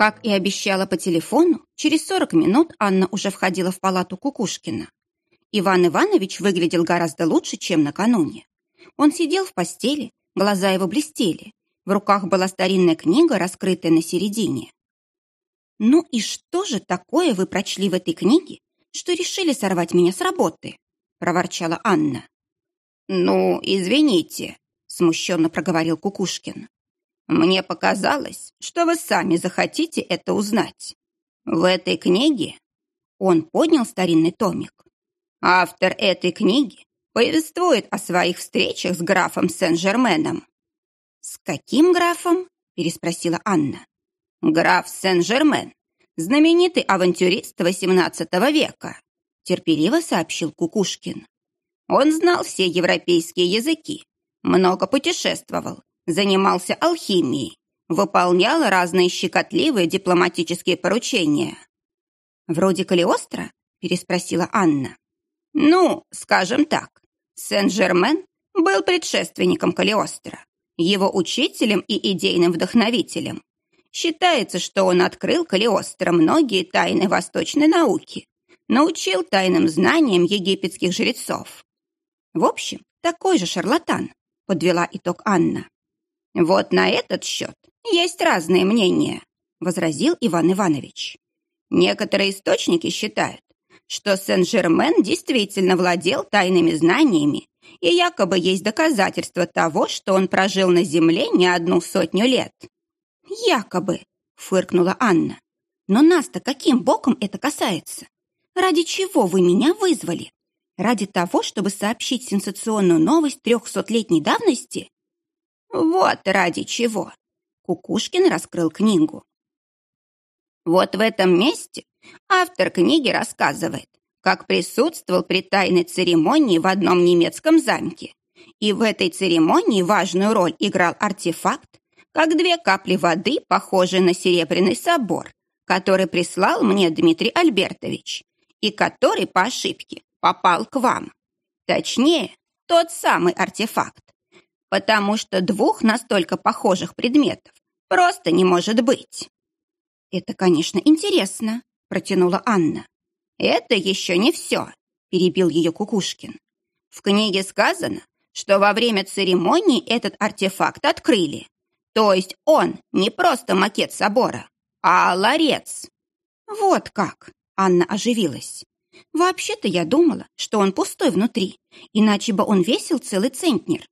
Как и обещала по телефону, через 40 минут Анна уже входила в палату Кукушкина. Иван Иванович выглядел гораздо лучше, чем накануне. Он сидел в постели, глаза его блестели. В руках была старинная книга, раскрытая на середине. «Ну и что же такое вы прочли в этой книге, что решили сорвать меня с работы?» – проворчала Анна. «Ну, извините», – смущенно проговорил Кукушкин. «Мне показалось, что вы сами захотите это узнать. В этой книге...» Он поднял старинный томик. Автор этой книги повествует о своих встречах с графом Сен-Жерменом. «С каким графом?» – переспросила Анна. «Граф Сен-Жермен, знаменитый авантюрист XVIII века», – терпеливо сообщил Кукушкин. Он знал все европейские языки, много путешествовал, занимался алхимией, выполнял разные щекотливые дипломатические поручения. «Вроде Калиостро?» – переспросила Анна. Ну, скажем так, Сен-Жермен был предшественником Калиостро, его учителем и идейным вдохновителем. Считается, что он открыл Калиостро многие тайны восточной науки, научил тайным знаниям египетских жрецов. В общем, такой же шарлатан, подвела итог Анна. Вот на этот счет есть разные мнения, возразил Иван Иванович. Некоторые источники считают, что Сен-Жермен действительно владел тайными знаниями, и якобы есть доказательства того, что он прожил на Земле не одну сотню лет. «Якобы», — фыркнула Анна. «Но нас-то каким боком это касается? Ради чего вы меня вызвали? Ради того, чтобы сообщить сенсационную новость трехсотлетней давности?» «Вот ради чего!» Кукушкин раскрыл книгу. Вот в этом месте автор книги рассказывает, как присутствовал при тайной церемонии в одном немецком замке. И в этой церемонии важную роль играл артефакт, как две капли воды, похожие на серебряный собор, который прислал мне Дмитрий Альбертович, и который по ошибке попал к вам. Точнее, тот самый артефакт. Потому что двух настолько похожих предметов просто не может быть. «Это, конечно, интересно», — протянула Анна. «Это еще не все», — перебил ее Кукушкин. «В книге сказано, что во время церемонии этот артефакт открыли. То есть он не просто макет собора, а ларец». «Вот как!» — Анна оживилась. «Вообще-то я думала, что он пустой внутри, иначе бы он весил целый центнер.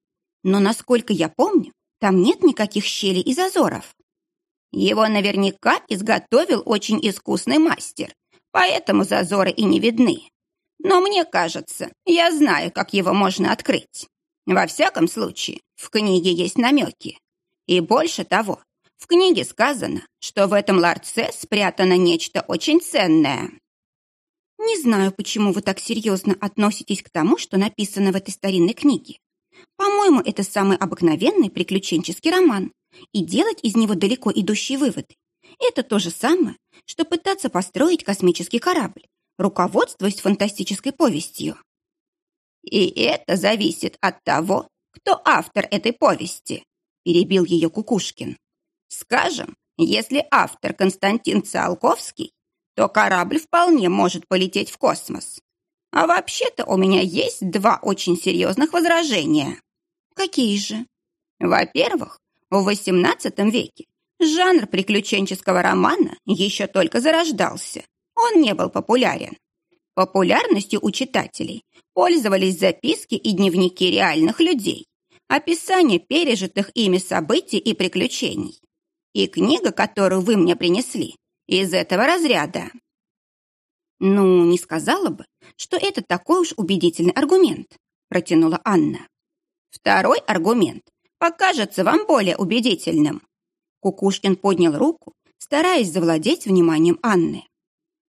Но, насколько я помню, там нет никаких щелей и зазоров». Его наверняка изготовил очень искусный мастер, поэтому зазоры и не видны. Но мне кажется, я знаю, как его можно открыть. Во всяком случае, в книге есть намеки. И больше того, в книге сказано, что в этом ларце спрятано нечто очень ценное. Не знаю, почему вы так серьезно относитесь к тому, что написано в этой старинной книге. По-моему, это самый обыкновенный приключенческий роман, и делать из него далеко идущие выводы. Это то же самое, что пытаться построить космический корабль, руководствуясь фантастической повестью. «И это зависит от того, кто автор этой повести», перебил ее Кукушкин. «Скажем, если автор Константин Циолковский, то корабль вполне может полететь в космос. А вообще-то у меня есть два очень серьезных возражения». «Какие же?» «Во-первых, в XVIII веке жанр приключенческого романа еще только зарождался. Он не был популярен. Популярностью у читателей пользовались записки и дневники реальных людей, описание пережитых ими событий и приключений. И книга, которую вы мне принесли, из этого разряда. «Ну, не сказала бы, что это такой уж убедительный аргумент», протянула Анна. Второй аргумент покажется вам более убедительным». Кукушкин поднял руку, стараясь завладеть вниманием Анны.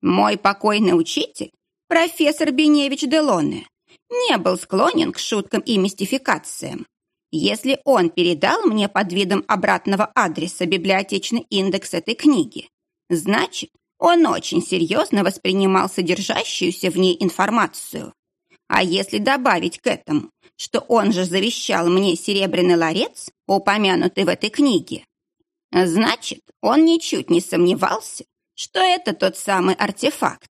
«Мой покойный учитель, профессор Беневич Делоне, не был склонен к шуткам и мистификациям. Если он передал мне под видом обратного адреса библиотечный индекс этой книги, значит, он очень серьезно воспринимал содержащуюся в ней информацию. А если добавить к этому, что он же завещал мне серебряный ларец, упомянутый в этой книге, Значит, он ничуть не сомневался, что это тот самый артефакт,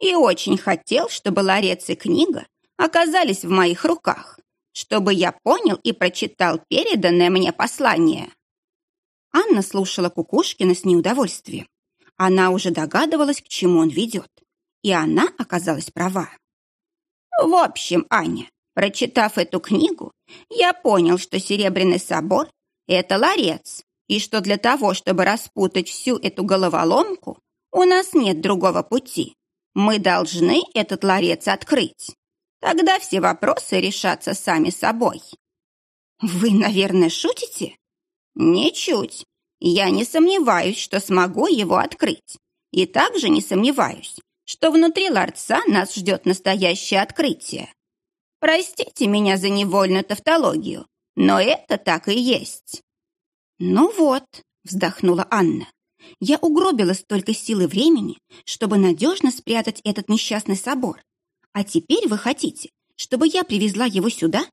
и очень хотел, чтобы ларец и книга оказались в моих руках, чтобы я понял и прочитал переданное мне послание. Анна слушала Кукушкина с неудовольствием. Она уже догадывалась, к чему он ведет, и она оказалась права. В общем, Аня, прочитав эту книгу, я понял, что Серебряный собор — это ларец, и что для того, чтобы распутать всю эту головоломку, у нас нет другого пути. Мы должны этот ларец открыть. Тогда все вопросы решатся сами собой. Вы, наверное, шутите? Ничуть. Я не сомневаюсь, что смогу его открыть. И также не сомневаюсь, что внутри ларца нас ждет настоящее открытие. Простите меня за невольную тавтологию, но это так и есть. Ну вот, вздохнула Анна. Я угробила столько сил и времени, чтобы надежно спрятать этот несчастный собор. А теперь вы хотите, чтобы я привезла его сюда?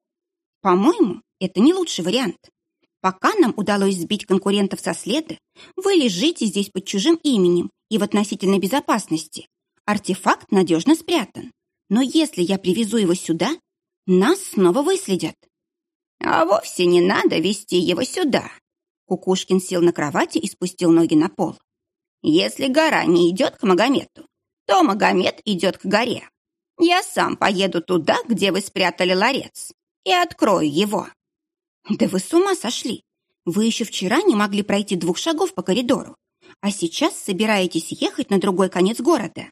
По-моему, это не лучший вариант. Пока нам удалось сбить конкурентов со следа, вы лежите здесь под чужим именем и в относительной безопасности. Артефакт надежно спрятан. Но если я привезу его сюда, нас снова выследят. А вовсе не надо вести его сюда. Кукушкин сел на кровати и спустил ноги на пол. Если гора не идет к Магомету, то Магомед идет к горе. Я сам поеду туда, где вы спрятали ларец, и открою его. Да вы с ума сошли! Вы еще вчера не могли пройти двух шагов по коридору, а сейчас собираетесь ехать на другой конец города.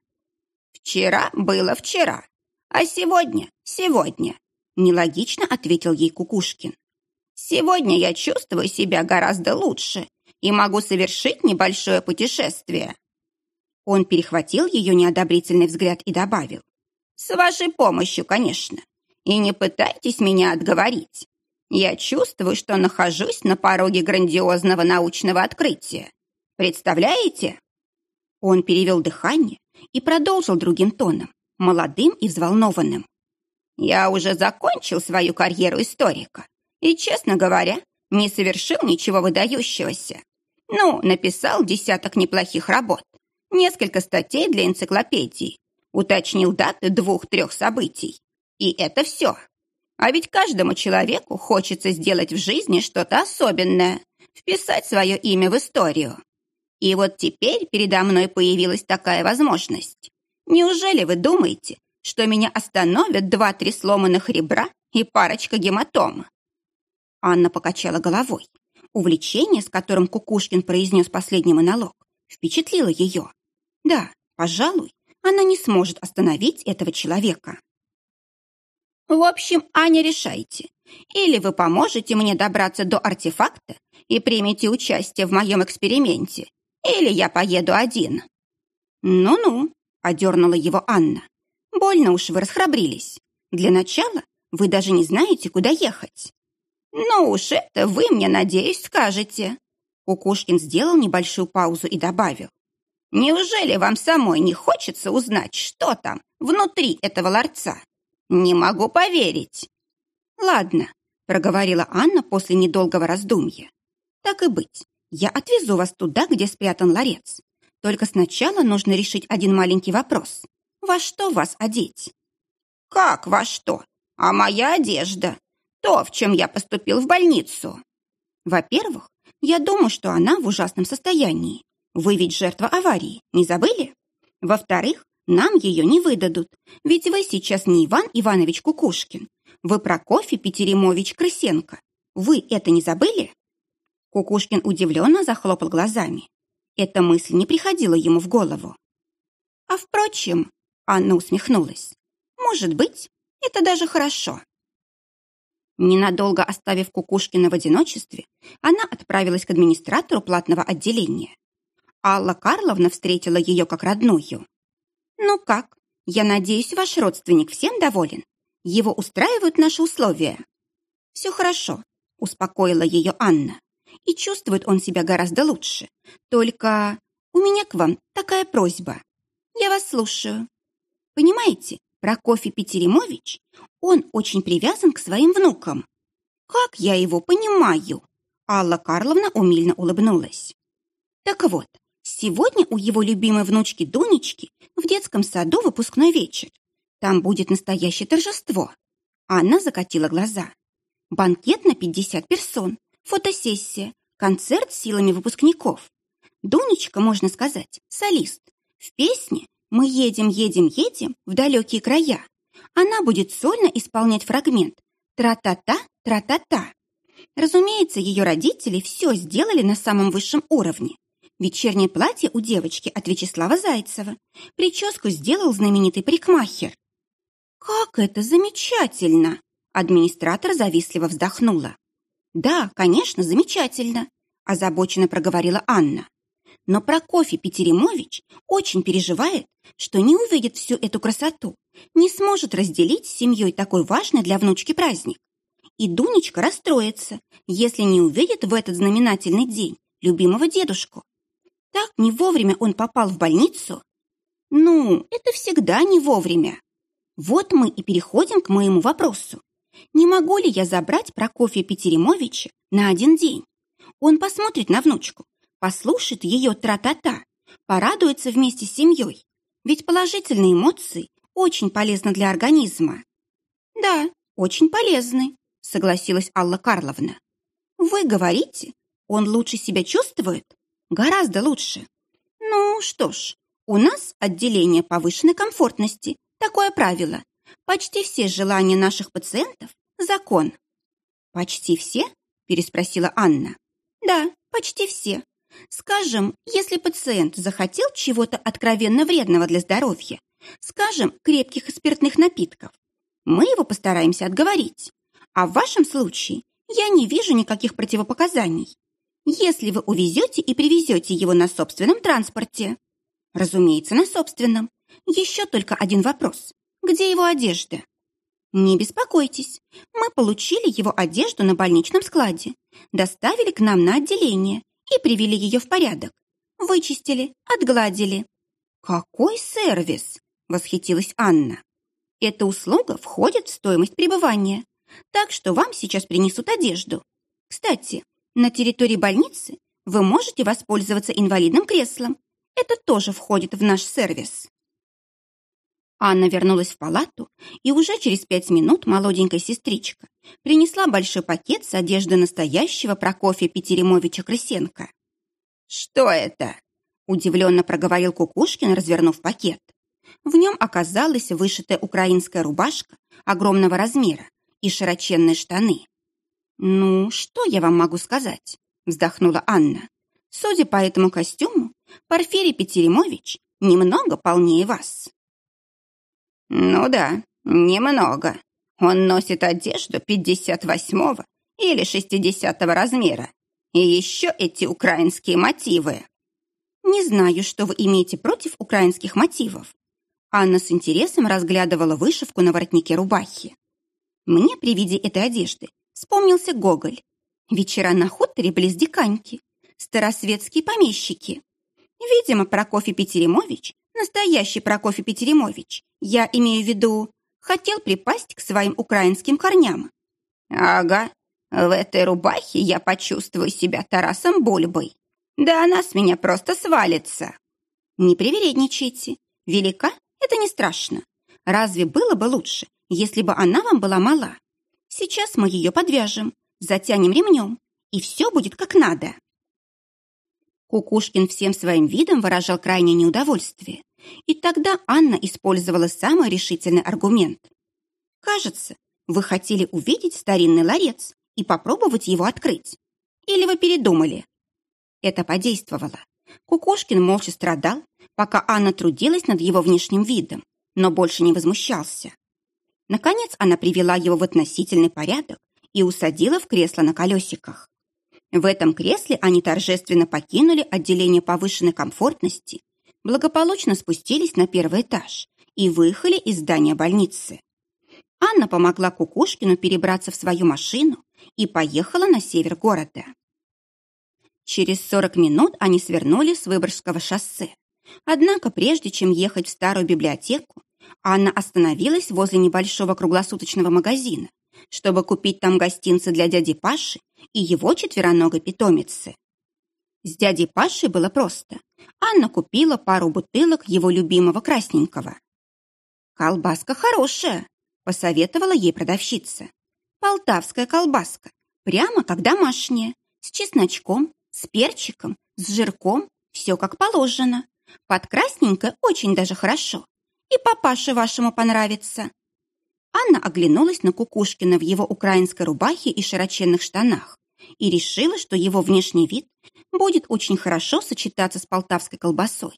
Вчера было вчера, а сегодня — сегодня, нелогично ответил ей Кукушкин. Сегодня я чувствую себя гораздо лучше и могу совершить небольшое путешествие. Он перехватил ее неодобрительный взгляд и добавил. С вашей помощью, конечно. И не пытайтесь меня отговорить. Я чувствую, что нахожусь на пороге грандиозного научного открытия. Представляете? Он перевел дыхание и продолжил другим тоном, молодым и взволнованным. Я уже закончил свою карьеру историка и, честно говоря, не совершил ничего выдающегося. Ну, написал десяток неплохих работ, несколько статей для энциклопедии, уточнил даты двух-трех событий. И это все. А ведь каждому человеку хочется сделать в жизни что-то особенное, вписать свое имя в историю. И вот теперь передо мной появилась такая возможность. Неужели вы думаете, что меня остановят два-три сломанных ребра и парочка гематом? Анна покачала головой. Увлечение, с которым Кукушкин произнес последний монолог, впечатлило ее. Да, пожалуй, она не сможет остановить этого человека. В общем, Аня, решайте. Или вы поможете мне добраться до артефакта и примете участие в моем эксперименте, или я поеду один. Ну-ну, одернула его Анна. Больно уж вы расхрабрились. Для начала вы даже не знаете, куда ехать. Ну уж это вы мне, надеюсь, скажете. Кукушкин сделал небольшую паузу и добавил. Неужели вам самой не хочется узнать, что там внутри этого ларца? Не могу поверить. Ладно, проговорила Анна после недолгого раздумья. Так и быть, я отвезу вас туда, где спрятан ларец. Только сначала нужно решить один маленький вопрос. Во что вас одеть? Как во что? А моя одежда? То, в чем я поступил в больницу. Во-первых, я думаю, что она в ужасном состоянии. Вы ведь жертва аварии, не забыли? Во-вторых, нам ее не выдадут, ведь вы сейчас не Иван Иванович Кукушкин. Вы Прокофий Петеремович Крысенко. Вы это не забыли?» Кукушкин удивленно захлопал глазами. Эта мысль не приходила ему в голову. «А впрочем», — Анна усмехнулась, «может быть, это даже хорошо». Ненадолго оставив Кукушкина в одиночестве, она отправилась к администратору платного отделения. Алла Карловна встретила ее как родную. «Ну как? Я надеюсь, ваш родственник всем доволен? Его устраивают наши условия?» «Все хорошо», — успокоила ее Анна. «И чувствует он себя гораздо лучше. Только у меня к вам такая просьба. Я вас слушаю. Понимаете, Прокофий Петеремович, он очень привязан к своим внукам. Как я его понимаю?» Алла Карловна умильно улыбнулась. Так вот, сегодня у его любимой внучки Дунечки в детском саду выпускной вечер. Там будет настоящее торжество. Анна закатила глаза. Банкет на 50 персон, фотосессия, концерт с силами выпускников. Дунечка, можно сказать, солист. В песне «Мы едем, едем, едем» в далекие края. Она будет сольно исполнять фрагмент «Тра-та-та, тра-та-та». Разумеется, ее родители все сделали на самом высшем уровне. Вечернее платье у девочки от Вячеслава Зайцева. Прическу сделал знаменитый парикмахер. «Как это замечательно!» Администратор завистливо вздохнула. «Да, конечно, замечательно», озабоченно проговорила Анна. Но Прокофий Петеремович очень переживает, что не увидит всю эту красоту, не сможет разделить с семьей такой важный для внучки праздник. И Дунечка расстроится, если не увидит в этот знаменательный день любимого дедушку. Так не вовремя он попал в больницу. Ну, это всегда не вовремя. Вот мы и переходим к моему вопросу. Не могу ли я забрать Прокофья Петеремовича на один день? Он посмотрит на внучку, послушает ее тра-та-та, порадуется вместе с семьей. Ведь положительные эмоции очень полезны для организма. Да, очень полезны, согласилась Алла Карловна. Вы говорите, он лучше себя чувствует? Гораздо лучше. Ну что ж, у нас отделение повышенной комфортности. Такое правило. Почти все желания наших пациентов – закон. Почти все? Переспросила Анна. Да, почти все. Скажем, если пациент захотел чего-то откровенно вредного для здоровья, скажем, крепких и спиртных напитков, мы его постараемся отговорить. А в вашем случае я не вижу никаких противопоказаний. Если вы увезете и привезете его на собственном транспорте. Разумеется, на собственном. Еще только один вопрос. Где его одежда? Не беспокойтесь, мы получили его одежду на больничном складе, доставили к нам на отделение и привели ее в порядок. Вычистили, отгладили. Какой сервис! Восхитилась Анна. Эта услуга входит в стоимость пребывания, так что вам сейчас принесут одежду. Кстати, на территории больницы вы можете воспользоваться инвалидным креслом. Это тоже входит в наш сервис. Анна вернулась в палату, и уже через пять минут молоденькая сестричка принесла большой пакет с одеждой настоящего Прокофья Петеремовича Крысенко. «Что это?» – удивленно проговорил Кукушкин, развернув пакет. В нем оказалась вышитая украинская рубашка огромного размера и широченные штаны. «Ну, что я вам могу сказать?» – вздохнула Анна. «Судя по этому костюму, Порфирий Петеремович немного полнее вас». «Ну да, немного. Он носит одежду 58-го или 60-го размера. И еще эти украинские мотивы». «Не знаю, что вы имеете против украинских мотивов». Анна с интересом разглядывала вышивку на воротнике рубахи. Мне при виде этой одежды вспомнился Гоголь. Вечера на хуторе близ Диканьки. Старосветские помещики. Видимо, Прокофий Петеремович Настоящий Прокофий Петеремович, я имею в виду, хотел припасть к своим украинским корням. Ага, в этой рубахе я почувствую себя Тарасом Бульбой. Да она с меня просто свалится. Не привередничайте. Велика — это не страшно. Разве было бы лучше, если бы она вам была мала? Сейчас мы ее подвяжем, затянем ремнем, и все будет как надо. Кукушкин всем своим видом выражал крайнее неудовольствие. И тогда Анна использовала самый решительный аргумент. «Кажется, вы хотели увидеть старинный ларец и попробовать его открыть. Или вы передумали?» Это подействовало. Кукушкин молча страдал, пока Анна трудилась над его внешним видом, но больше не возмущался. Наконец она привела его в относительный порядок и усадила в кресло на колесиках. В этом кресле они торжественно покинули отделение повышенной комфортности благополучно спустились на первый этаж и выехали из здания больницы. Анна помогла Кукушкину перебраться в свою машину и поехала на север города. Через 40 минут они свернули с Выборгского шоссе. Однако прежде чем ехать в старую библиотеку, Анна остановилась возле небольшого круглосуточного магазина, чтобы купить там гостинцы для дяди Паши и его четвероногой питомицы. С дядей Пашей было просто. Анна купила пару бутылок его любимого красненького. «Колбаска хорошая», — посоветовала ей продавщица. «Полтавская колбаска, прямо как домашняя, с чесночком, с перчиком, с жирком, все как положено. Под красненькое очень даже хорошо. И папаше вашему понравится». Анна оглянулась на Кукушкина в его украинской рубахе и широченных штанах и решила, что его внешний вид будет очень хорошо сочетаться с полтавской колбасой.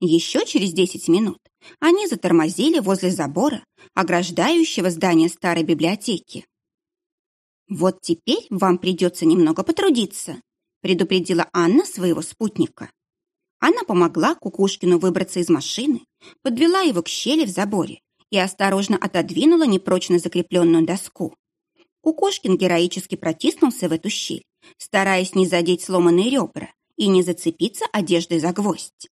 Еще через 10 минут они затормозили возле забора, ограждающего здание старой библиотеки. «Вот теперь вам придется немного потрудиться», предупредила Анна своего спутника. Она помогла Кукушкину выбраться из машины, подвела его к щели в заборе и осторожно отодвинула непрочно закрепленную доску. Кукушкин героически протиснулся в эту щель, стараясь не задеть сломанные ребра и не зацепиться одеждой за гвоздь.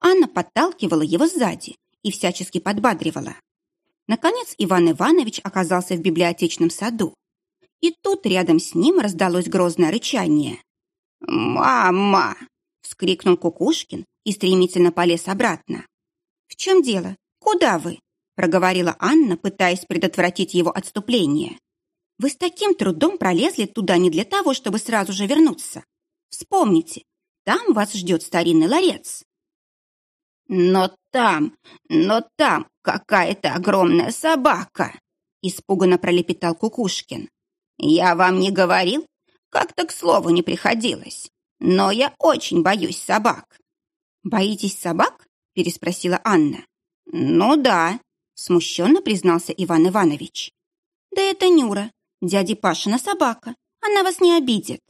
Анна подталкивала его сзади и всячески подбадривала. Наконец Иван Иванович оказался в библиотечном саду. И тут рядом с ним раздалось грозное рычание. «Мама!» — вскрикнул Кукушкин и стремительно полез обратно. «В чем дело? Куда вы?» — проговорила Анна, пытаясь предотвратить его отступление. Вы с таким трудом пролезли туда не для того, чтобы сразу же вернуться. Вспомните, там вас ждет старинный ларец. Но там, но там какая-то огромная собака, испуганно пролепетал Кукушкин. Я вам не говорил? Как-то к слову не приходилось. Но я очень боюсь собак. Боитесь собак? переспросила Анна. Ну да, смущенно признался Иван Иванович. Да это Нюра, Дяди Пашина собака. Она вас не обидит.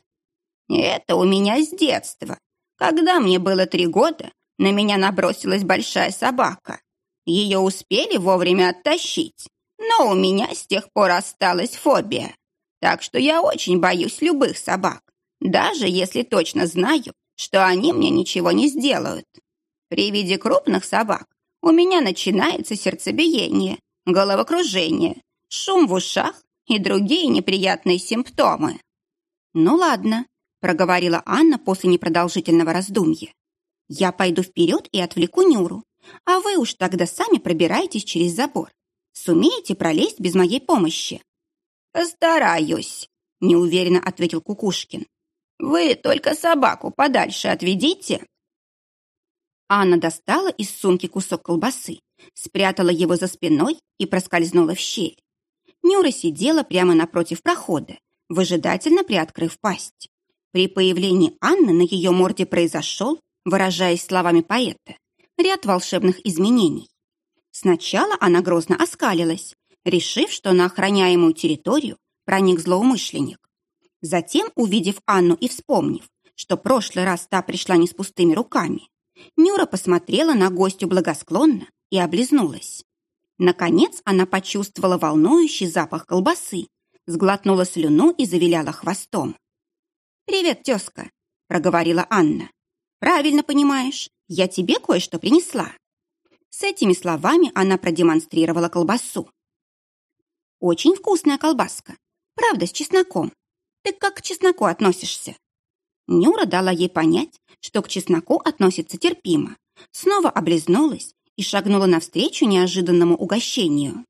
Это у меня с детства. Когда мне было три года, на меня набросилась большая собака. Ее успели вовремя оттащить, но у меня с тех пор осталась фобия. Так что я очень боюсь любых собак, даже если точно знаю, что они мне ничего не сделают. При виде крупных собак у меня начинается сердцебиение, головокружение, шум в ушах и другие неприятные симптомы. «Ну ладно», — проговорила Анна после непродолжительного раздумья. «Я пойду вперед и отвлеку Нюру, а вы уж тогда сами пробираетесь через забор. Сумеете пролезть без моей помощи?» «Постараюсь», — неуверенно ответил Кукушкин. «Вы только собаку подальше отведите». Анна достала из сумки кусок колбасы, спрятала его за спиной и проскользнула в щель. Нюра сидела прямо напротив прохода, выжидательно приоткрыв пасть. При появлении Анны на ее морде произошел, выражаясь словами поэта, ряд волшебных изменений. Сначала она грозно оскалилась, решив, что на охраняемую территорию проник злоумышленник. Затем, увидев Анну и вспомнив, что прошлый раз та пришла не с пустыми руками, Нюра посмотрела на гостю благосклонно и облизнулась. Наконец она почувствовала волнующий запах колбасы, сглотнула слюну и завиляла хвостом. «Привет, тезка», — проговорила Анна. «Правильно понимаешь, я тебе кое-что принесла». С этими словами она продемонстрировала колбасу. «Очень вкусная колбаска, правда, с чесноком. Ты как к чесноку относишься?» Нюра дала ей понять, что к чесноку относится терпимо, снова облизнулась и шагнула навстречу неожиданному угощению.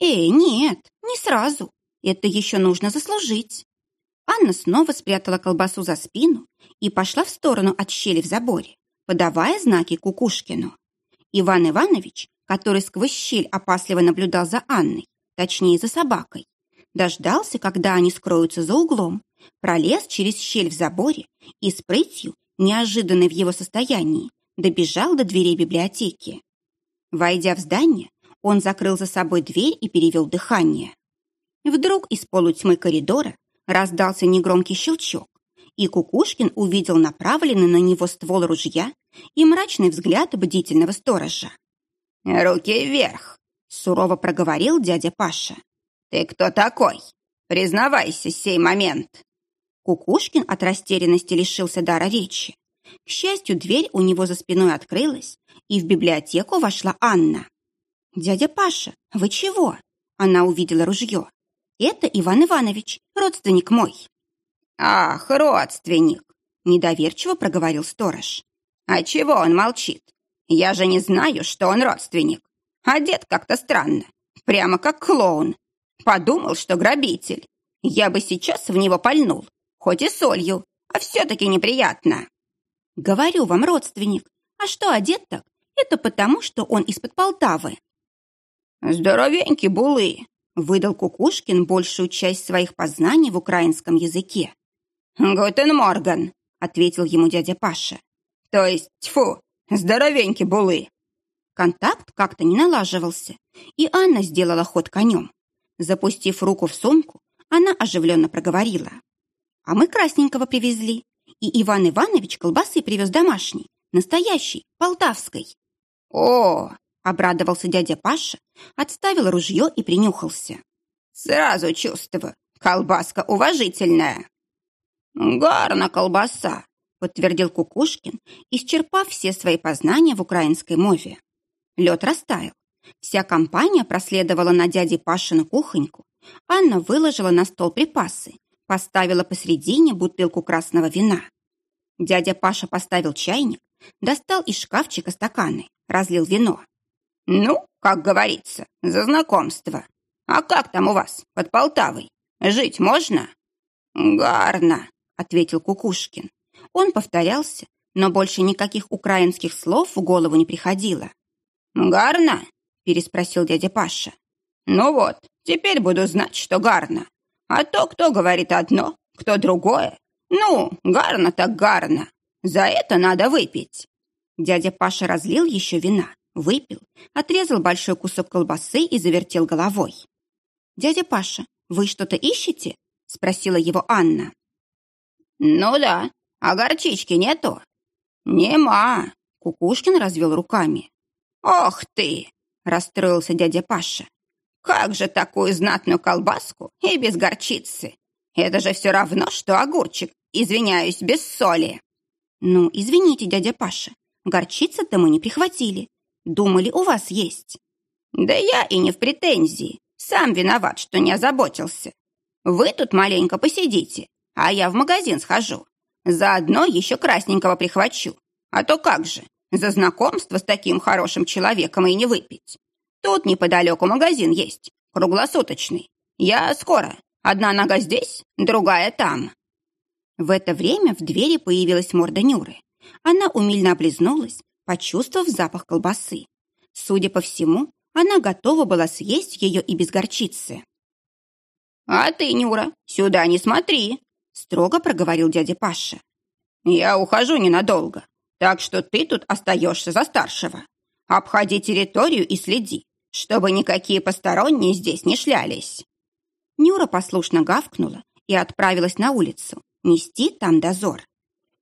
«Э, нет, не сразу. Это еще нужно заслужить». Анна снова спрятала колбасу за спину и пошла в сторону от щели в заборе, подавая знаки Кукушкину. Иван Иванович, который сквозь щель опасливо наблюдал за Анной, точнее за собакой, дождался, когда они скроются за углом, пролез через щель в заборе и с прытью, неожиданной в его состоянии, добежал до дверей библиотеки. Войдя в здание, он закрыл за собой дверь и перевел дыхание. Вдруг из полутьмы коридора раздался негромкий щелчок, и Кукушкин увидел направленный на него ствол ружья и мрачный взгляд бдительного сторожа. «Руки вверх!» — сурово проговорил дядя Паша. «Ты кто такой? Признавайся сей момент!» Кукушкин от растерянности лишился дара речи. К счастью, дверь у него за спиной открылась, и в библиотеку вошла Анна. «Дядя Паша, вы чего?» Она увидела ружье. «Это Иван Иванович, родственник мой». «Ах, родственник! Недоверчиво проговорил сторож. А чего он молчит? Я же не знаю, что он родственник. Одет как-то странно, прямо как клоун. Подумал, что грабитель. Я бы сейчас в него пальнул, хоть и солью, а все-таки неприятно. Говорю вам, родственник, а что одет так? Это потому, что он из-под Полтавы. Здоровенький булы, выдал Кукушкин большую часть своих познаний в украинском языке. «Гутен Морган», — ответил ему дядя Паша. «То есть, тьфу, здоровенький булы». Контакт как-то не налаживался, и Анна сделала ход конем. Запустив руку в сумку, она оживленно проговорила. «А мы красненького привезли, и Иван Иванович колбасы привез домашней, настоящей, полтавской». «О!» — обрадовался дядя Паша, отставил ружье и принюхался. «Сразу чувствую, колбаска уважительная». «Гарна колбаса», — подтвердил Кукушкин, исчерпав все свои познания в украинской мове. Лед растаял. Вся компания проследовала на дяде Пашину кухоньку. Анна выложила на стол припасы, поставила посредине бутылку красного вина. Дядя Паша поставил чайник, достал из шкафчика стаканы, разлил вино. «Ну, как говорится, за знакомство. А как там у вас, под Полтавой? Жить можно?» «Гарно», ответил Кукушкин. Он повторялся, но больше никаких украинских слов в голову не приходило. «Гарно?» – переспросил дядя Паша. «Ну вот, теперь буду знать, что гарно. А то, кто говорит одно, кто другое. Ну, гарно так гарно. За это надо выпить». Дядя Паша разлил еще вина, выпил, отрезал большой кусок колбасы и завертел головой. «Дядя Паша, вы что-то ищете?» – спросила его Анна. «Ну да, а горчички нету?» «Нема!» — Кукушкин развел руками. «Ох ты!» — расстроился дядя Паша. «Как же такую знатную колбаску и без горчицы? Это же все равно, что огурчик, извиняюсь, без соли!» «Ну, извините, дядя Паша, горчицы-то мы не прихватили. Думали, у вас есть». «Да я и не в претензии. Сам виноват, что не озаботился. Вы тут маленько посидите, а я в магазин схожу. Заодно еще красненького прихвачу. А то как же, за знакомство с таким хорошим человеком и не выпить. Тут неподалеку магазин есть, круглосуточный. Я скоро. Одна нога здесь, другая там». В это время в двери появилась морда Нюры. Она умильно облизнулась, почувствовав запах колбасы. Судя по всему, она готова была съесть ее и без горчицы. «А ты, Нюра, сюда не смотри!» строго проговорил дядя Паша. «Я ухожу ненадолго, так что ты тут остаешься за старшего. Обходи территорию и следи, чтобы никакие посторонние здесь не шлялись». Нюра послушно гавкнула и отправилась на улицу, нести там дозор.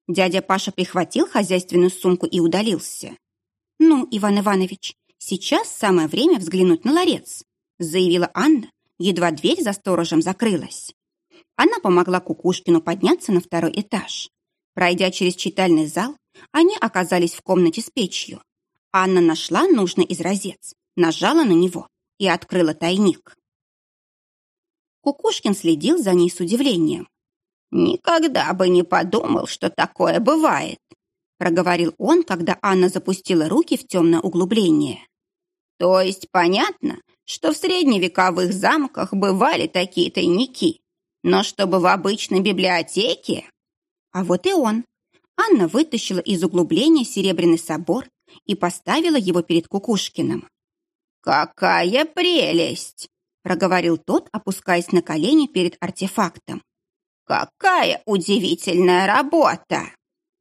Дядя Паша прихватил хозяйственную сумку и удалился. «Ну, Иван Иванович, сейчас самое время взглянуть на ларец», заявила Анна, едва дверь за сторожем закрылась. Она помогла Кукушкину подняться на второй этаж. Пройдя через читальный зал, они оказались в комнате с печью. Анна нашла нужный изразец, нажала на него и открыла тайник. Кукушкин следил за ней с удивлением. «Никогда бы не подумал, что такое бывает», проговорил он, когда Анна запустила руки в темное углубление. «То есть понятно, что в средневековых замках бывали такие тайники, но чтобы в обычной библиотеке... А вот и он. Анна вытащила из углубления серебряный собор и поставила его перед Кукушкиным. «Какая прелесть!» — проговорил тот, опускаясь на колени перед артефактом. «Какая удивительная работа!»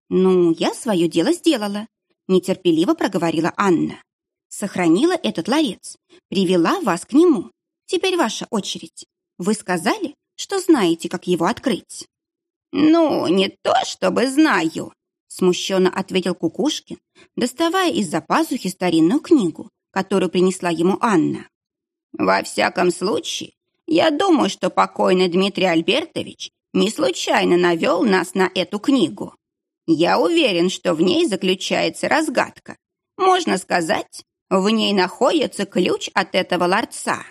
«Ну, я свое дело сделала», — нетерпеливо проговорила Анна. «Сохранила этот ларец, привела вас к нему. Теперь ваша очередь. Вы сказали, что знаете, как его открыть». «Ну, не то чтобы знаю», — смущенно ответил Кукушкин, доставая из-за пазухи старинную книгу, которую принесла ему Анна. «Во всяком случае, я думаю, что покойный Дмитрий Альбертович не случайно навел нас на эту книгу. Я уверен, что в ней заключается разгадка. Можно сказать, в ней находится ключ от этого ларца».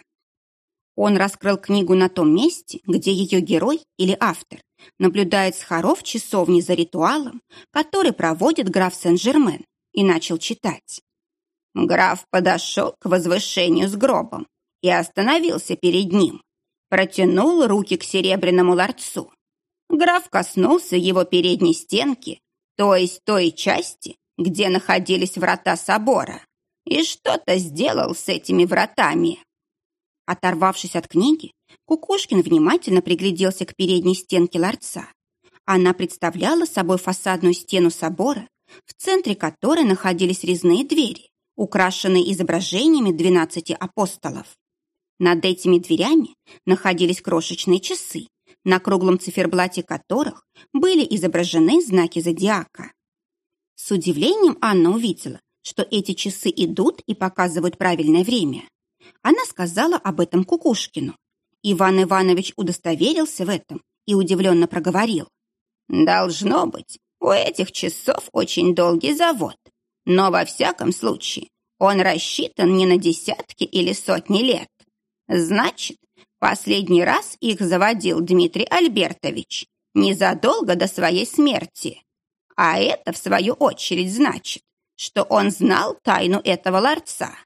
Он раскрыл книгу на том месте, где ее герой или автор наблюдает с хоров часовни за ритуалом, который проводит граф Сен-Жермен, и начал читать. Граф подошел к возвышению с гробом и остановился перед ним. Протянул руки к серебряному ларцу. Граф коснулся его передней стенки, то есть той части, где находились врата собора, и что-то сделал с этими вратами. Оторвавшись от книги, Кукушкин внимательно пригляделся к передней стенке ларца. Она представляла собой фасадную стену собора, в центре которой находились резные двери, украшенные изображениями двенадцати апостолов. Над этими дверями находились крошечные часы, на круглом циферблате которых были изображены знаки зодиака. С удивлением Анна увидела, что эти часы идут и показывают правильное время. Она сказала об этом Кукушкину. Иван Иванович удостоверился в этом и удивленно проговорил. «Должно быть, у этих часов очень долгий завод, но во всяком случае он рассчитан не на десятки или сотни лет. Значит, последний раз их заводил Дмитрий Альбертович незадолго до своей смерти. А это, в свою очередь, значит, что он знал тайну этого ларца,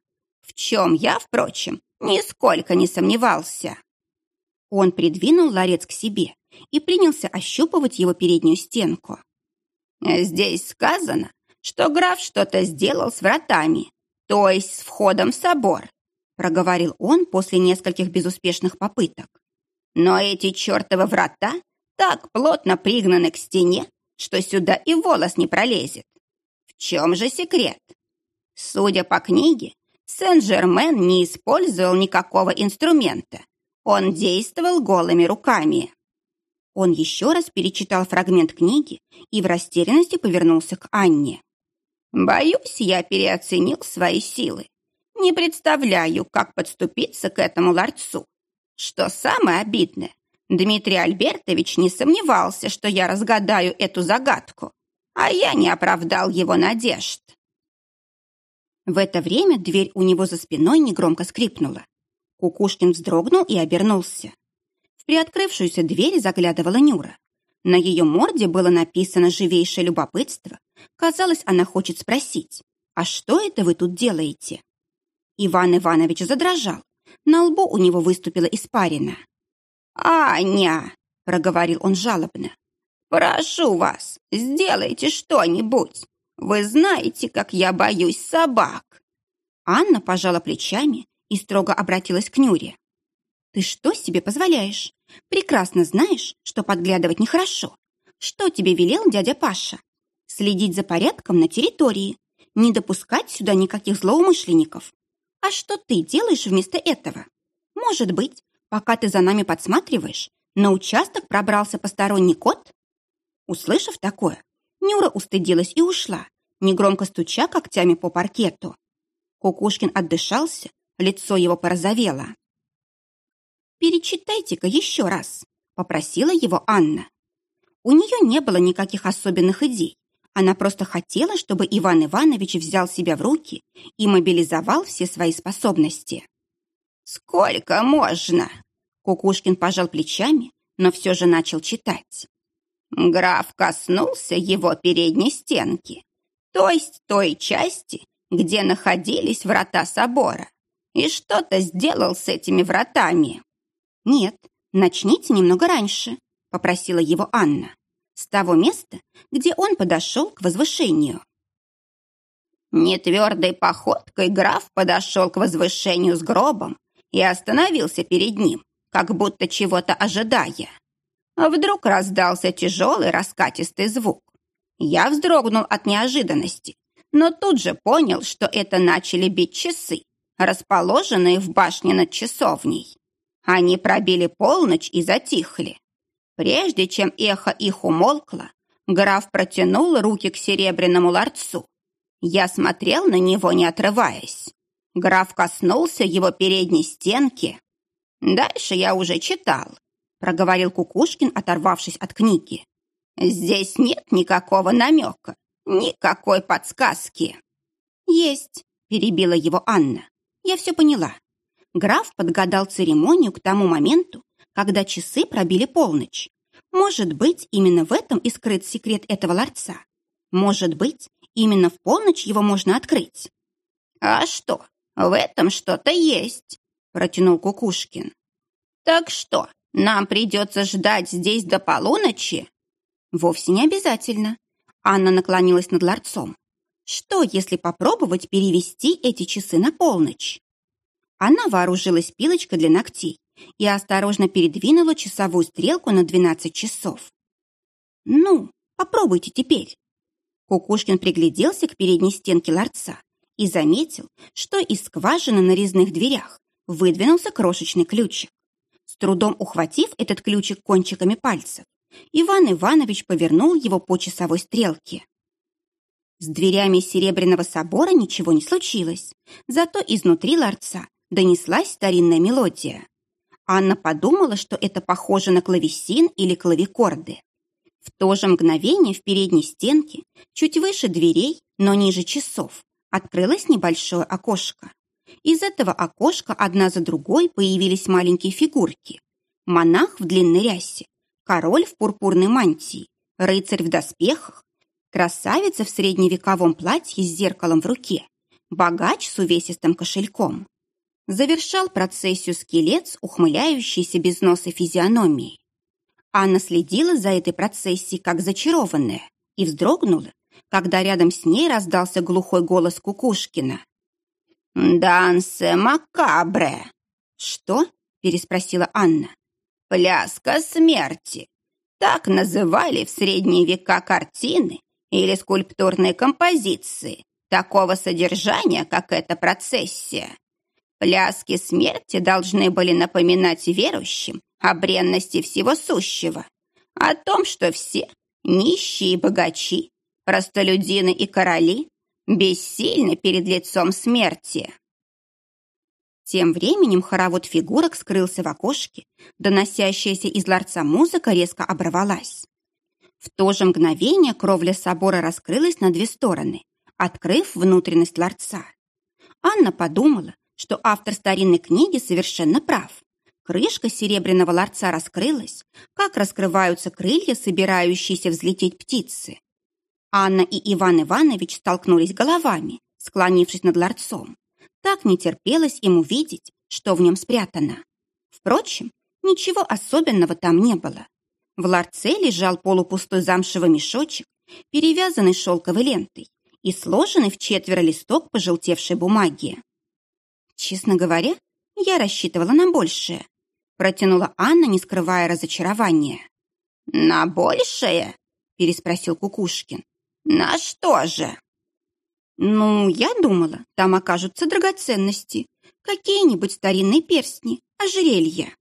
в чем я, впрочем, нисколько не сомневался. Он придвинул ларец к себе и принялся ощупывать его переднюю стенку. «Здесь сказано, что граф что-то сделал с вратами, то есть с входом в собор», проговорил он после нескольких безуспешных попыток. «Но эти чертовы врата так плотно пригнаны к стене, что сюда и волос не пролезет. В чем же секрет? Судя по книге, Сен-Жермен не использовал никакого инструмента. Он действовал голыми руками. Он еще раз перечитал фрагмент книги и в растерянности повернулся к Анне. «Боюсь, я переоценил свои силы. Не представляю, как подступиться к этому ларцу. Что самое обидное, Дмитрий Альбертович не сомневался, что я разгадаю эту загадку, а я не оправдал его надежд. В это время дверь у него за спиной негромко скрипнула. Кукушкин вздрогнул и обернулся. В приоткрывшуюся дверь заглядывала Нюра. На ее морде было написано живейшее любопытство. Казалось, она хочет спросить, «А что это вы тут делаете?» Иван Иванович задрожал. На лбу у него выступила испарина. «Аня!» — проговорил он жалобно. «Прошу вас, сделайте что-нибудь. Вы знаете, как я боюсь собак». Анна пожала плечами и строго обратилась к Нюре. «Ты что себе позволяешь? Прекрасно знаешь, что подглядывать нехорошо. Что тебе велел дядя Паша? Следить за порядком на территории, не допускать сюда никаких злоумышленников. А что ты делаешь вместо этого? Может быть, Пока ты за нами подсматриваешь, на участок пробрался посторонний кот? Услышав такое, Нюра устыдилась и ушла, негромко стуча когтями по паркету. Кукушкин отдышался, лицо его порозовело. «Перечитайте-ка еще раз», — попросила его Анна. У нее не было никаких особенных идей. Она просто хотела, чтобы Иван Иванович взял себя в руки и мобилизовал все свои способности. «Сколько можно?» Кукушкин пожал плечами, но все же начал читать. Граф коснулся его передней стенки, то есть той части, где находились врата собора, и что-то сделал с этими вратами. «Нет, начните немного раньше», — попросила его Анна, с того места, где он подошел к возвышению. Нетвердой походкой граф подошел к возвышению с гробом и остановился перед ним, как будто чего-то ожидая. Вдруг раздался тяжелый раскатистый звук. Я вздрогнул от неожиданности, но тут же понял, что это начали бить часы, расположенные в башне над часовней. Они пробили полночь и затихли. Прежде чем эхо их умолкло, граф протянул руки к серебряному ларцу. Я смотрел на него, не отрываясь. Граф коснулся его передней стенки. Дальше я уже читал, проговорил Кукушкин, оторвавшись от книги. Здесь нет никакого намека, никакой подсказки. Есть, перебила его Анна. Я все поняла. Граф подгадал церемонию к тому моменту, когда часы пробили полночь. Может быть, именно в этом и скрыт секрет этого ларца. Может быть, именно в полночь его можно открыть. «А что, в этом что-то есть», — протянул Кукушкин. «Так что, нам придется ждать здесь до полуночи?» «Вовсе не обязательно». Анна наклонилась над ларцом. «Что, если попробовать перевести эти часы на полночь?» Она вооружилась пилочкой для ногтей и осторожно передвинула часовую стрелку на 12 часов. «Ну, попробуйте теперь». Кукушкин пригляделся к передней стенке ларца и заметил, что из скважины на резных дверях выдвинулся крошечный ключик. С трудом ухватив этот ключик кончиками пальцев, Иван Иванович повернул его по часовой стрелке. С дверями Серебряного собора ничего не случилось, зато изнутри ларца донеслась старинная мелодия. Анна подумала, что это похоже на клавесин или клавикорды. В то же мгновение в передней стенке, чуть выше дверей, но ниже часов, открылось небольшое окошко. Из этого окошка одна за другой появились маленькие фигурки. Монах в длинной рясе, король в пурпурной мантии, рыцарь в доспехах, красавица в средневековом платье с зеркалом в руке, богач с увесистым кошельком завершал процессию скелет с ухмыляющейся без носа физиономией. Анна следила за этой процессией, как зачарованная, и вздрогнула, когда рядом с ней раздался глухой голос Кукушкина. «Дансе макабре!» «Что?» – переспросила Анна. «Пляска смерти!» Так называли в средние века картины или скульптурные композиции такого содержания, как эта процессия. Пляски смерти должны были напоминать верующим о бренности всего сущего, о том, что все, нищие и богачи, простолюдины и короли, бессильны перед лицом смерти. Тем временем хоровод фигурок скрылся в окошке, доносящаяся из ларца музыка резко оборвалась. В то же мгновение кровля собора раскрылась на две стороны, открыв внутренность ларца. Анна подумала, что автор старинной книги совершенно прав. Крышка серебряного ларца раскрылась, как раскрываются крылья, собирающиеся взлететь птицы. Анна и Иван Иванович столкнулись головами, склонившись над ларцом. Так не терпелось им увидеть, что в нем спрятано. Впрочем, ничего особенного там не было. В ларце лежал полупустой замшевый мешочек, перевязанный шелковой лентой и сложенный в четверо листок пожелтевшей бумаги. Честно говоря, я рассчитывала на большее. Протянула Анна, не скрывая разочарования. «На большее?» – переспросил Кукушкин. «На что же?» «Ну, я думала, там окажутся драгоценности, какие-нибудь старинные перстни, ожерелья».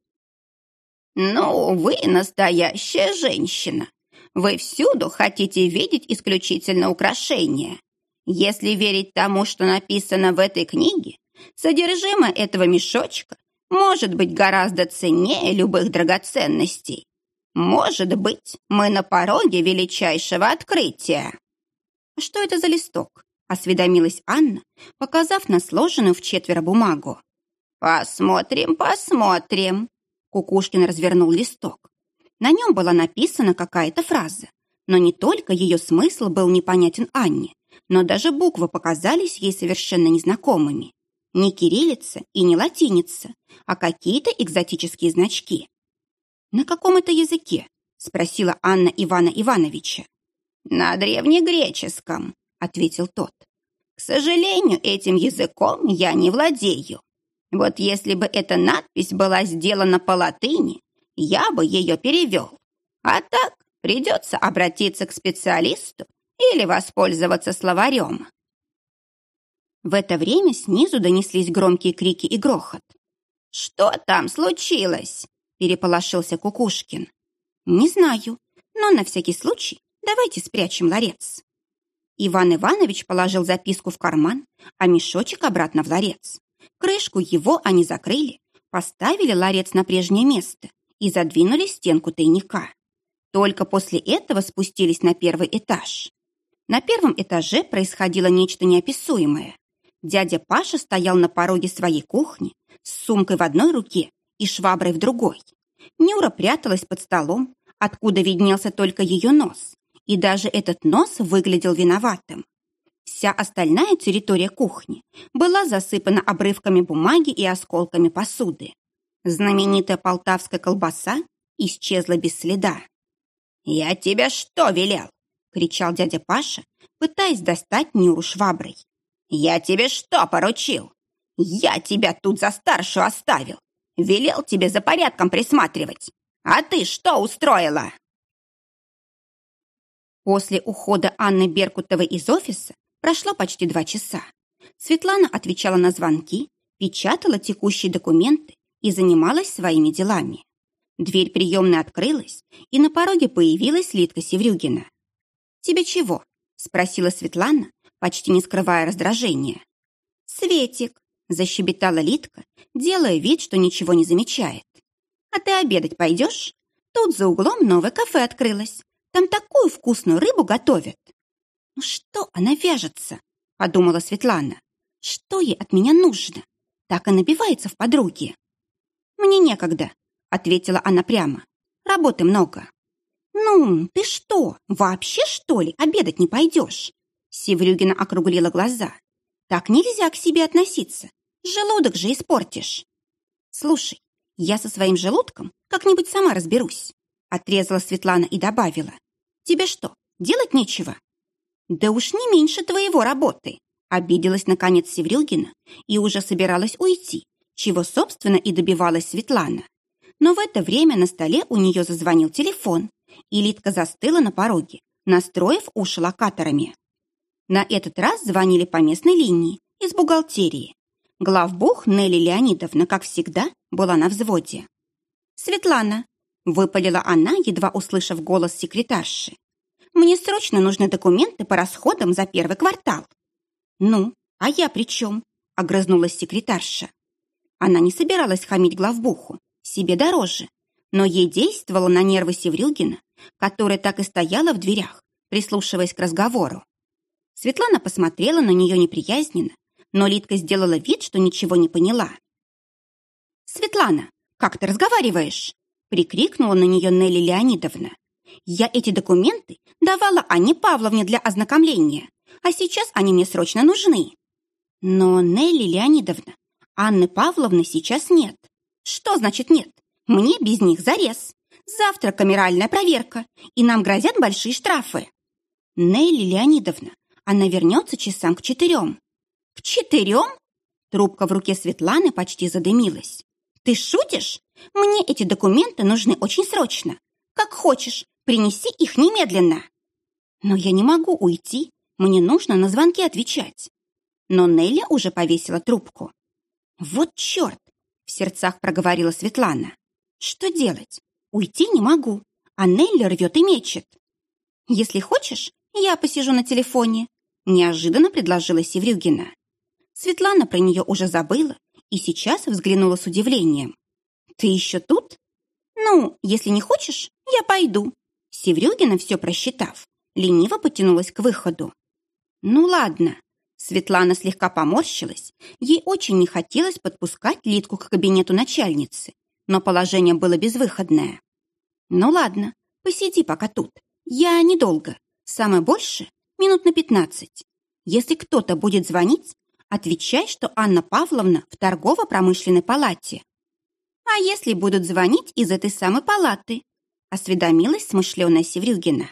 «Ну, вы настоящая женщина. Вы всюду хотите видеть исключительно украшения. Если верить тому, что написано в этой книге, Содержимое этого мешочка может быть гораздо ценнее любых драгоценностей. Может быть, мы на пороге величайшего открытия. Что это за листок? Осведомилась Анна, показав на сложенную в четверо бумагу. Посмотрим, посмотрим. Кукушкин развернул листок. На нем была написана какая-то фраза, но не только ее смысл был непонятен Анне, но даже буквы показались ей совершенно незнакомыми. Не кириллица и не латиница, а какие-то экзотические значки. «На каком это языке?» – спросила Анна Ивана Ивановича. «На древнегреческом», – ответил тот. «К сожалению, этим языком я не владею. Вот если бы эта надпись была сделана по латыни, я бы ее перевел. А так придется обратиться к специалисту или воспользоваться словарем. В это время снизу донеслись громкие крики и грохот. «Что там случилось?» – переполошился Кукушкин. «Не знаю, но на всякий случай давайте спрячем ларец». Иван Иванович положил записку в карман, а мешочек обратно в ларец. Крышку его они закрыли, поставили ларец на прежнее место и задвинули стенку тайника. Только после этого спустились на первый этаж. На первом этаже происходило нечто неописуемое. Дядя Паша стоял на пороге своей кухни с сумкой в одной руке и шваброй в другой. Нюра пряталась под столом, откуда виднелся только ее нос, и даже этот нос выглядел виноватым. Вся остальная территория кухни была засыпана обрывками бумаги и осколками посуды. Знаменитая полтавская колбаса исчезла без следа. «Я тебя что велел?» — кричал дядя Паша, пытаясь достать Нюру шваброй. «Я тебе что поручил? Я тебя тут за старшую оставил. Велел тебе за порядком присматривать. А ты что устроила?» После ухода Анны Беркутовой из офиса прошло почти два часа. Светлана отвечала на звонки, печатала текущие документы и занималась своими делами. Дверь приемной открылась, и на пороге появилась Литка Севрюгина. «Тебе чего?» — спросила Светлана, почти не скрывая раздражения. «Светик», — защебетала Литка, делая вид, что ничего не замечает. «А ты обедать пойдешь? Тут за углом новое кафе открылось. Там такую вкусную рыбу готовят». «Ну что она вяжется?» — подумала Светлана. «Что ей от меня нужно? Так и набивается в подруги». «Мне некогда», — ответила она прямо. «Работы много». «Ну, ты что, вообще, что ли, обедать не пойдешь?» Севрюгина округлила глаза. «Так нельзя к себе относиться. Желудок же испортишь». «Слушай, я со своим желудком как-нибудь сама разберусь», отрезала Светлана и добавила. «Тебе что, делать нечего?» «Да уж не меньше твоего работы», обиделась наконец Севрюгина и уже собиралась уйти, чего, собственно, и добивалась Светлана. Но в это время на столе у нее зазвонил телефон, и Литка застыла на пороге, настроив уши локаторами. На этот раз звонили по местной линии, из бухгалтерии. Главбух Нелли Леонидовна, как всегда, была на взводе. «Светлана», — выпалила она, едва услышав голос секретарши, «мне срочно нужны документы по расходам за первый квартал». «Ну, а я при чем?» — огрызнулась секретарша. Она не собиралась хамить главбуху, себе дороже, но ей действовало на нервы Севрюгина, которая так и стояла в дверях, прислушиваясь к разговору. Светлана посмотрела на нее неприязненно, но Литка сделала вид, что ничего не поняла. «Светлана, как ты разговариваешь?» прикрикнула на нее Нелли Леонидовна. «Я эти документы давала Анне Павловне для ознакомления, а сейчас они мне срочно нужны». «Но, Нелли Леонидовна, Анны Павловны сейчас нет». «Что значит нет? Мне без них зарез. Завтра камеральная проверка, и нам грозят большие штрафы. Нелли Леонидовна, она вернется часам к четырем. К четырем? Трубка в руке Светланы почти задымилась. Ты шутишь? Мне эти документы нужны очень срочно. Как хочешь, принеси их немедленно. Но я не могу уйти, мне нужно на звонки отвечать. Но Нелли уже повесила трубку. Вот черт! В сердцах проговорила Светлана. Что делать? Уйти не могу, а Нелли рвет и мечет. Если хочешь, я посижу на телефоне, неожиданно предложила Севрюгина. Светлана про нее уже забыла и сейчас взглянула с удивлением. «Ты еще тут?» «Ну, если не хочешь, я пойду». Севрюгина, все просчитав, лениво потянулась к выходу. «Ну ладно». Светлана слегка поморщилась. Ей очень не хотелось подпускать Литку к кабинету начальницы но положение было безвыходное. Ну ладно, посиди пока тут. Я недолго. Самое больше минут на пятнадцать. Если кто-то будет звонить, отвечай, что Анна Павловна в торгово-промышленной палате. А если будут звонить из этой самой палаты? Осведомилась смышленая Севрюгина.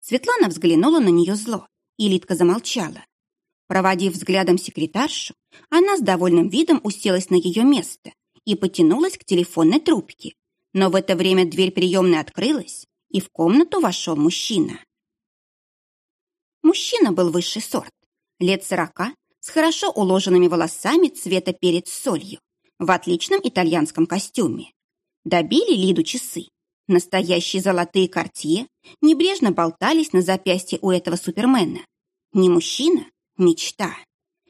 Светлана взглянула на нее зло, и Литка замолчала. Проводив взглядом секретаршу, она с довольным видом уселась на ее место и потянулась к телефонной трубке. Но в это время дверь приемной открылась, и в комнату вошел мужчина. Мужчина был высший сорт, лет сорока, с хорошо уложенными волосами цвета перец с солью, в отличном итальянском костюме. Добили Лиду часы. Настоящие золотые кортье небрежно болтались на запястье у этого супермена. Не мужчина, мечта.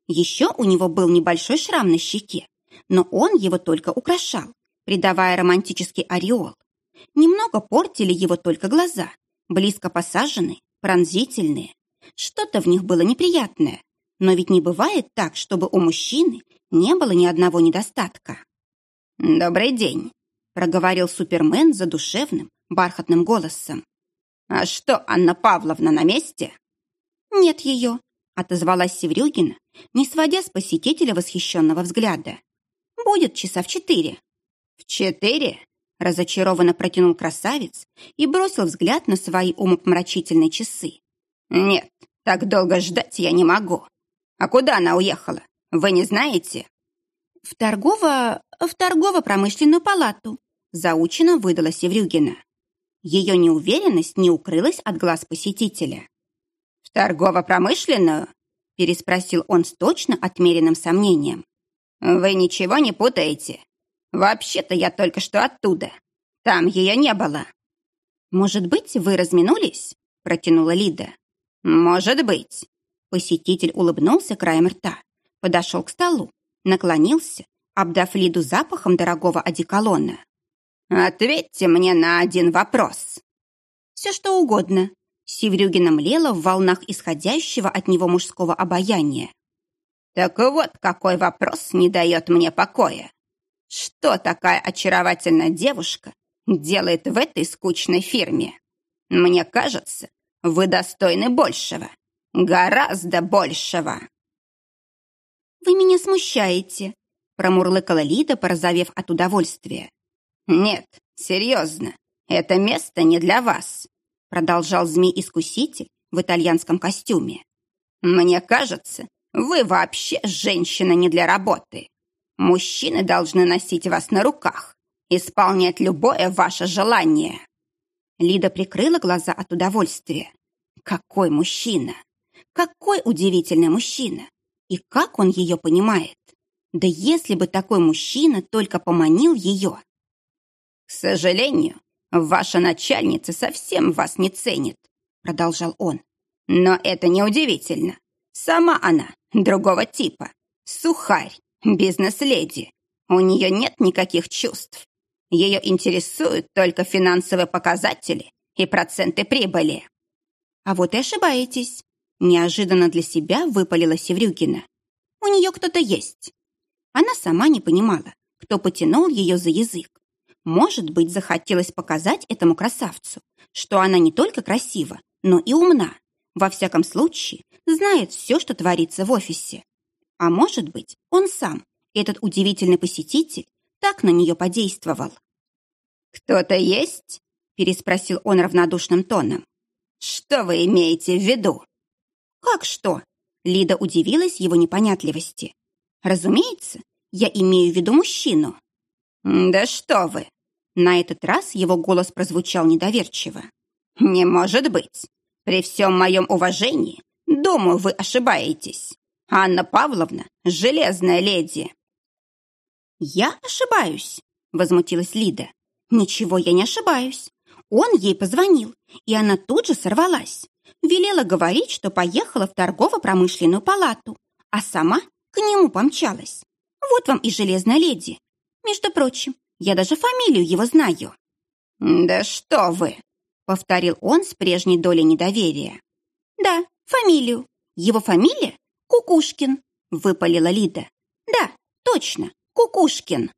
Еще у него был небольшой шрам на щеке, но он его только украшал, придавая романтический ореол. Немного портили его только глаза, близко посаженные, пронзительные. Что-то в них было неприятное, но ведь не бывает так, чтобы у мужчины не было ни одного недостатка. «Добрый день», — проговорил Супермен задушевным, бархатным голосом. «А что, Анна Павловна на месте?» «Нет ее», — отозвалась Севрюгина, не сводя с посетителя восхищенного взгляда. «Будет часа в четыре». «В четыре?» — разочарованно протянул красавец и бросил взгляд на свои умопомрачительные часы. «Нет, так долго ждать я не могу. А куда она уехала? Вы не знаете?» «В торгово... в торгово-промышленную палату», — заучено выдала Севрюгина. Ее неуверенность не укрылась от глаз посетителя. «В торгово-промышленную?» — переспросил он с точно отмеренным сомнением. «Вы ничего не путаете? Вообще-то я только что оттуда. Там ее не было». «Может быть, вы разминулись?» — протянула Лида. «Может быть». Посетитель улыбнулся краем рта, подошел к столу, наклонился, обдав Лиду запахом дорогого одеколона. «Ответьте мне на один вопрос». «Все что угодно». Севрюгина млела в волнах исходящего от него мужского обаяния. «Так вот, какой вопрос не дает мне покоя. Что такая очаровательная девушка делает в этой скучной фирме? Мне кажется, вы достойны большего, гораздо большего». «Вы меня смущаете», — промурлыкала Лида, порозовев от удовольствия. «Нет, серьезно, это место не для вас», продолжал змей-искуситель в итальянском костюме. «Мне кажется, вы вообще женщина не для работы. Мужчины должны носить вас на руках, исполнять любое ваше желание». Лида прикрыла глаза от удовольствия. «Какой мужчина! Какой удивительный мужчина! И как он ее понимает! Да если бы такой мужчина только поманил ее!» «К сожалению, ваша начальница совсем вас не ценит», продолжал он. «Но это не удивительно. Сама она другого типа. Сухарь, бизнес-леди. У нее нет никаких чувств. Ее интересуют только финансовые показатели и проценты прибыли». «А вот и ошибаетесь», неожиданно для себя выпалила Севрюгина. «У нее кто-то есть». Она сама не понимала, кто потянул ее за язык. Может быть, захотелось показать этому красавцу, что она не только красива, но и умна. Во всяком случае, знает все, что творится в офисе. А может быть, он сам, этот удивительный посетитель, так на нее подействовал. «Кто-то есть?» – переспросил он равнодушным тоном. «Что вы имеете в виду?» «Как что?» – Лида удивилась его непонятливости. «Разумеется, я имею в виду мужчину». «Да что вы!» На этот раз его голос прозвучал недоверчиво. «Не может быть! При всем моем уважении, думаю, вы ошибаетесь. Анна Павловна — железная леди». «Я ошибаюсь», — возмутилась Лида. «Ничего я не ошибаюсь. Он ей позвонил, и она тут же сорвалась. Велела говорить, что поехала в торгово-промышленную палату, а сама к нему помчалась. Вот вам и железная леди. Между прочим, я даже фамилию его знаю». «Да что вы!» — повторил он с прежней долей недоверия. «Да, фамилию. Его фамилия Кукушкин», — выпалила Лида. «Да, точно, Кукушкин».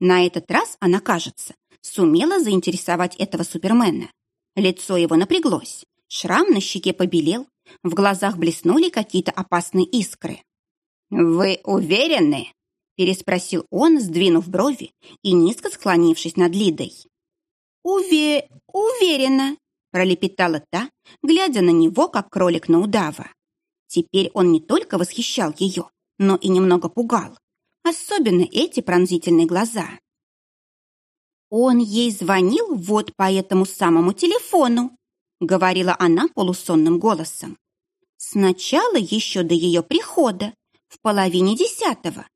На этот раз она, кажется, сумела заинтересовать этого супермена. Лицо его напряглось, шрам на щеке побелел, в глазах блеснули какие-то опасные искры. «Вы уверены?» переспросил он, сдвинув брови и низко склонившись над Лидой. «Уве... уверена», — пролепетала та, глядя на него, как кролик на удава. Теперь он не только восхищал ее, но и немного пугал. Особенно эти пронзительные глаза. «Он ей звонил вот по этому самому телефону», — говорила она полусонным голосом. «Сначала еще до ее прихода, в половине десятого,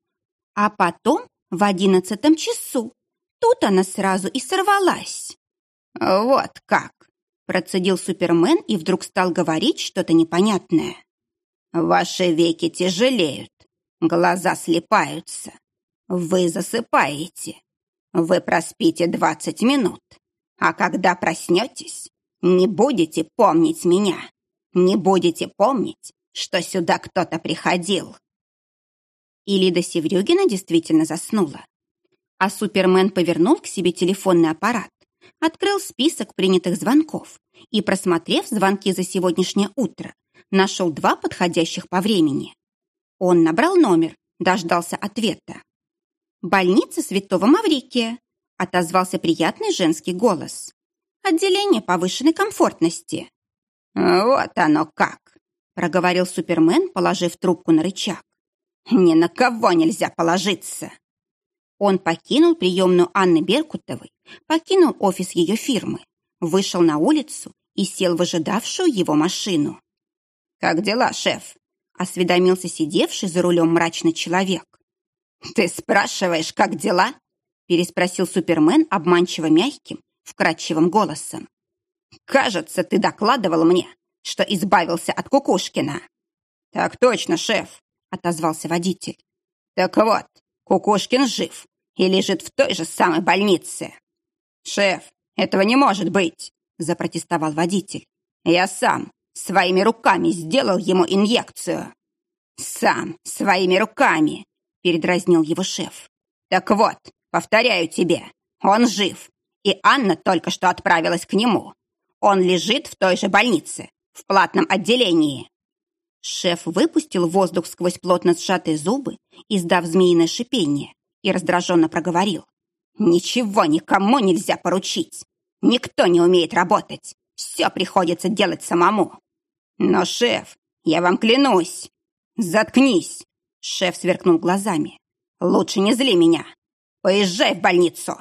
а потом в одиннадцатом часу. Тут она сразу и сорвалась. «Вот как!» – процедил Супермен и вдруг стал говорить что-то непонятное. «Ваши веки тяжелеют, глаза слепаются. Вы засыпаете. Вы проспите двадцать минут, а когда проснетесь, не будете помнить меня, не будете помнить, что сюда кто-то приходил». И Лида Севрюгина действительно заснула. А Супермен повернул к себе телефонный аппарат, Открыл список принятых звонков и, просмотрев звонки за сегодняшнее утро, нашел два подходящих по времени. Он набрал номер, дождался ответа. «Больница Святого Маврикия», — отозвался приятный женский голос. «Отделение повышенной комфортности». «Вот оно как!» — проговорил Супермен, положив трубку на рычаг. «Ни на кого нельзя положиться!» Он покинул приемную Анны Беркутовой, покинул офис ее фирмы, вышел на улицу и сел в ожидавшую его машину. «Как дела, шеф?» — осведомился сидевший за рулем мрачный человек. «Ты спрашиваешь, как дела?» — переспросил Супермен обманчиво мягким, вкрадчивым голосом. «Кажется, ты докладывал мне, что избавился от Кукушкина». «Так точно, шеф», — отозвался водитель. «Так вот, Кукушкин жив и лежит в той же самой больнице». «Шеф, этого не может быть», — запротестовал водитель. «Я сам своими руками сделал ему инъекцию». «Сам, своими руками», — передразнил его шеф. «Так вот, повторяю тебе, он жив, и Анна только что отправилась к нему. Он лежит в той же больнице, в платном отделении». Шеф выпустил воздух сквозь плотно сжатые зубы, издав змеиное шипение, и раздраженно проговорил. «Ничего никому нельзя поручить. Никто не умеет работать. Все приходится делать самому. Но, шеф, я вам клянусь. Заткнись!» Шеф сверкнул глазами. «Лучше не зли меня. Поезжай в больницу.